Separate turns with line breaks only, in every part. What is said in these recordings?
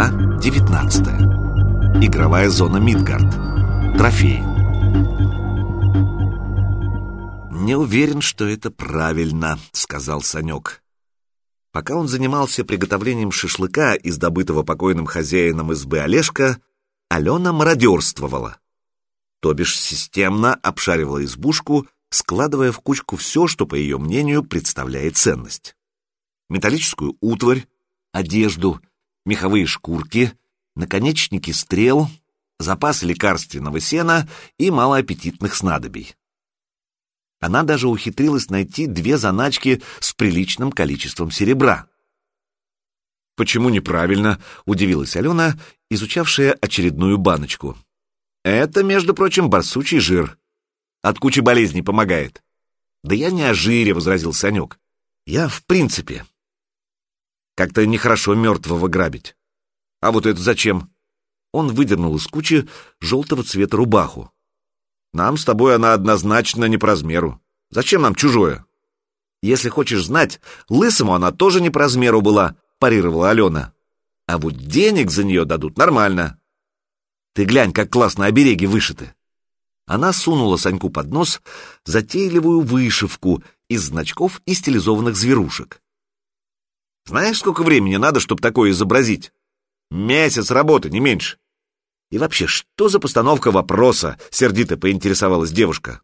Глава 19. Игровая зона Мидгард. Трофеи. «Не уверен, что это правильно», — сказал Санек. Пока он занимался приготовлением шашлыка из добытого покойным хозяином избы Олежка, Алена мародерствовала. То бишь системно обшаривала избушку, складывая в кучку все, что, по ее мнению, представляет ценность. Металлическую утварь, одежду, меховые шкурки, наконечники стрел, запас лекарственного сена и малоаппетитных снадобий. Она даже ухитрилась найти две заначки с приличным количеством серебра. «Почему неправильно?» — удивилась Алена, изучавшая очередную баночку. «Это, между прочим, барсучий жир. От кучи болезней помогает». «Да я не о жире», — возразил Санек. «Я в принципе». «Как-то нехорошо мертвого грабить». «А вот это зачем?» Он выдернул из кучи желтого цвета рубаху. Нам с тобой она однозначно не по размеру. Зачем нам чужое? Если хочешь знать, лысому она тоже не по размеру была, парировала Алена. А вот денег за нее дадут нормально. Ты глянь, как классно обереги вышиты. Она сунула Саньку под нос затейливую вышивку из значков и стилизованных зверушек. Знаешь, сколько времени надо, чтобы такое изобразить? Месяц работы, не меньше. И вообще, что за постановка вопроса? Сердито поинтересовалась девушка.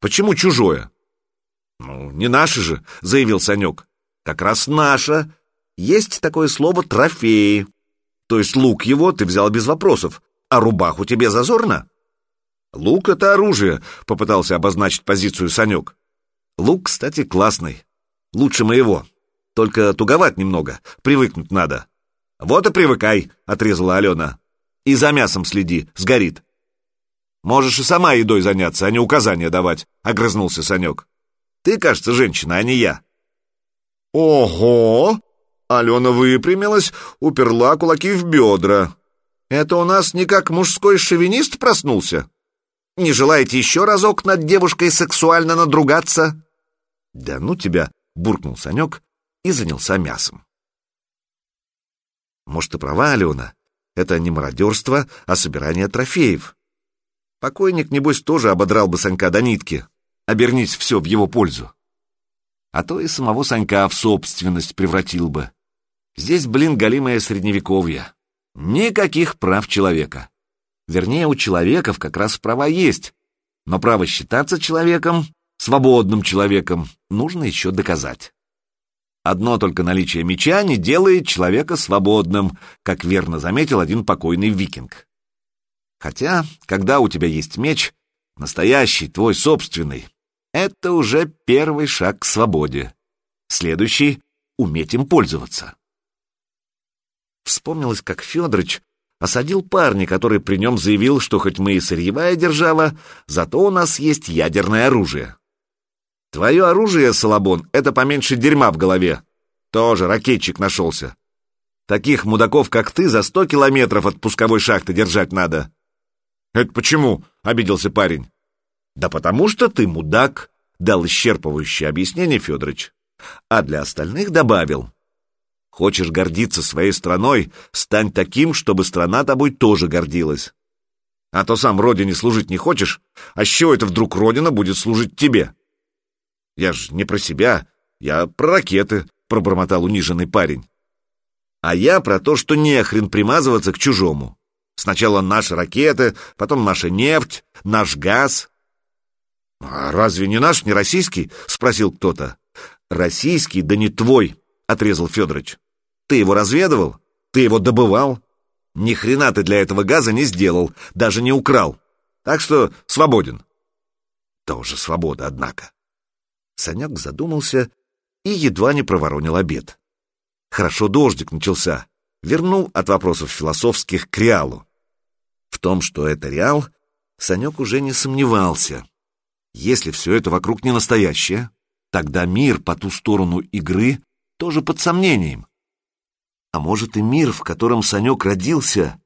Почему чужое? Ну, не наше же, заявил Санек. Как раз наше. Есть такое слово трофеи. То есть лук его ты взял без вопросов, а рубаху тебе зазорно? Лук — это оружие, попытался обозначить позицию Санек. Лук, кстати, классный. Лучше моего. Только туговат немного, привыкнуть надо. Вот и привыкай, отрезала Алена. И за мясом следи, сгорит. Можешь и сама едой заняться, а не указания давать, — огрызнулся Санек. Ты, кажется, женщина, а не я. Ого! Алена выпрямилась, уперла кулаки в бедра. Это у нас не как мужской шовинист проснулся? Не желаете еще разок над девушкой сексуально надругаться? Да ну тебя, буркнул Санек и занялся мясом. Может, и права, Алена, это не мародерство, а собирание трофеев. Покойник, небось, тоже ободрал бы Санька до нитки. Обернись все в его пользу. А то и самого Санька в собственность превратил бы. Здесь, блин, голимое средневековье. Никаких прав человека. Вернее, у человеков как раз права есть. Но право считаться человеком, свободным человеком, нужно еще доказать. Одно только наличие меча не делает человека свободным, как верно заметил один покойный викинг. Хотя, когда у тебя есть меч, настоящий, твой собственный, это уже первый шаг к свободе. Следующий — уметь им пользоваться. Вспомнилось, как Федорович осадил парня, который при нем заявил, что хоть мы и сырьевая держава, зато у нас есть ядерное оружие. Твое оружие, Салабон, это поменьше дерьма в голове. Тоже ракетчик нашелся. Таких мудаков, как ты, за сто километров от пусковой шахты держать надо. Это почему? — обиделся парень. Да потому что ты мудак, — дал исчерпывающее объяснение Федорович. А для остальных добавил. Хочешь гордиться своей страной, стань таким, чтобы страна тобой тоже гордилась. А то сам родине служить не хочешь, а с чего это вдруг родина будет служить тебе? Я ж не про себя, я про ракеты, — пробормотал униженный парень. А я про то, что не хрен примазываться к чужому. Сначала наши ракеты, потом наша нефть, наш газ. — А разве не наш, не российский? — спросил кто-то. — Российский, да не твой, — отрезал Федорович. — Ты его разведывал? Ты его добывал? Ни хрена ты для этого газа не сделал, даже не украл. Так что свободен. Тоже свобода, однако. Санек задумался и едва не проворонил обед. Хорошо дождик начался, вернул от вопросов философских к реалу. В том, что это реал, Санек уже не сомневался. Если все это вокруг не настоящее, тогда мир по ту сторону игры тоже под сомнением. А может и мир, в котором Санек родился,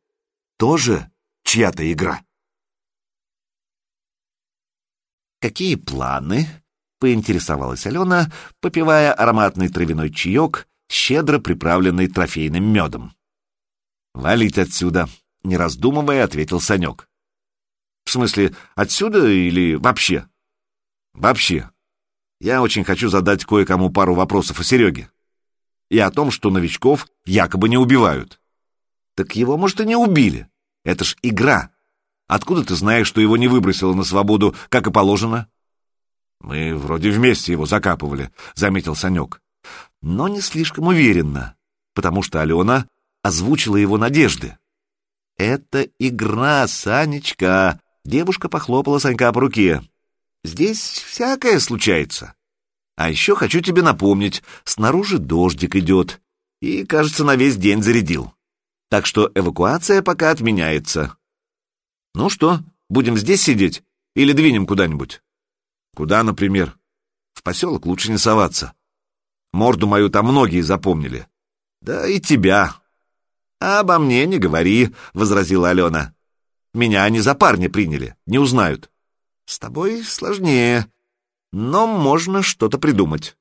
тоже чья-то игра? Какие планы поинтересовалась Алена, попивая ароматный травяной чаек, щедро приправленный трофейным медом. «Валить отсюда», — не раздумывая, ответил Санек. «В смысле, отсюда или вообще?» «Вообще. Я очень хочу задать кое-кому пару вопросов о Сереге. И о том, что новичков якобы не убивают». «Так его, может, и не убили. Это ж игра. Откуда ты знаешь, что его не выбросило на свободу, как и положено?» «Мы вроде вместе его закапывали», — заметил Санек. «Но не слишком уверенно, потому что Алена озвучила его надежды. «Это игра, Санечка!» Девушка похлопала Санька по руке. «Здесь всякое случается. А еще хочу тебе напомнить, снаружи дождик идет, и, кажется, на весь день зарядил. Так что эвакуация пока отменяется. Ну что, будем здесь сидеть или двинем куда-нибудь?» «Куда, например?» «В поселок лучше не соваться. Морду мою там многие запомнили. Да и тебя, «Обо мне не говори», — возразила Алена. «Меня они за парня приняли, не узнают». «С тобой сложнее, но можно что-то придумать.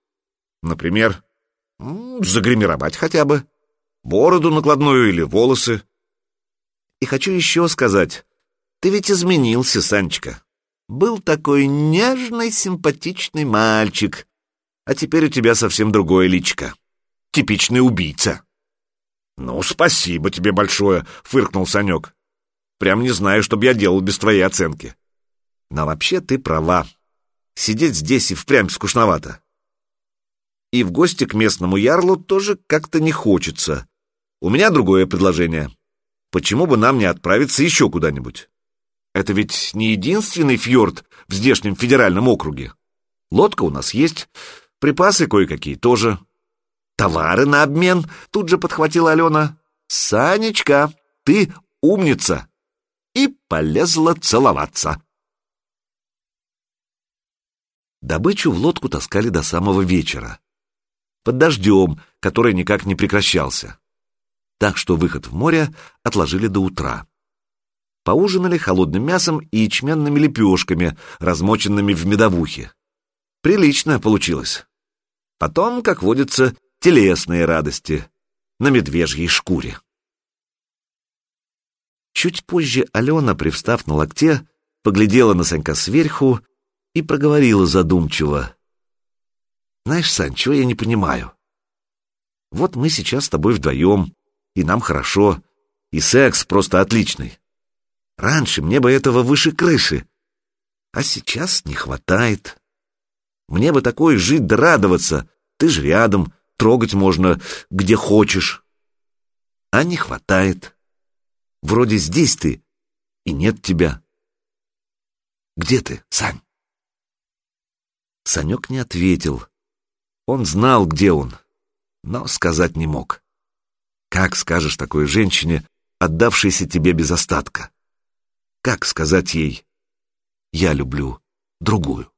Например, загримировать хотя бы, бороду накладную или волосы. И хочу еще сказать, ты ведь изменился, Санечка. Был такой нежный, симпатичный мальчик, а теперь у тебя совсем другое личико. Типичный убийца». «Ну, спасибо тебе большое», — фыркнул Санек. «Прям не знаю, что бы я делал без твоей оценки». «Но вообще ты права. Сидеть здесь и впрямь скучновато. И в гости к местному ярлу тоже как-то не хочется. У меня другое предложение. Почему бы нам не отправиться еще куда-нибудь? Это ведь не единственный фьорд в здешнем федеральном округе. Лодка у нас есть, припасы кое-какие тоже». «Товары на обмен!» — тут же подхватила Алена. «Санечка, ты умница!» И полезла целоваться. Добычу в лодку таскали до самого вечера. Под дождем, который никак не прекращался. Так что выход в море отложили до утра. Поужинали холодным мясом и ячменными лепешками, размоченными в медовухе. Прилично получилось. Потом, как водится, телесные радости на медвежьей шкуре. Чуть позже Алена, привстав на локте, поглядела на Санька сверху и проговорила задумчиво. «Знаешь, Сань, чего я не понимаю? Вот мы сейчас с тобой вдвоем, и нам хорошо, и секс просто отличный. Раньше мне бы этого выше крыши, а сейчас не хватает. Мне бы такое жить да радоваться, ты же рядом, трогать можно где хочешь. А не хватает. Вроде здесь ты, и нет тебя. Где ты, Сань? Санек не ответил. Он знал, где он, но сказать не мог. Как скажешь такой женщине, отдавшейся тебе без остатка? Как сказать ей «я люблю другую»?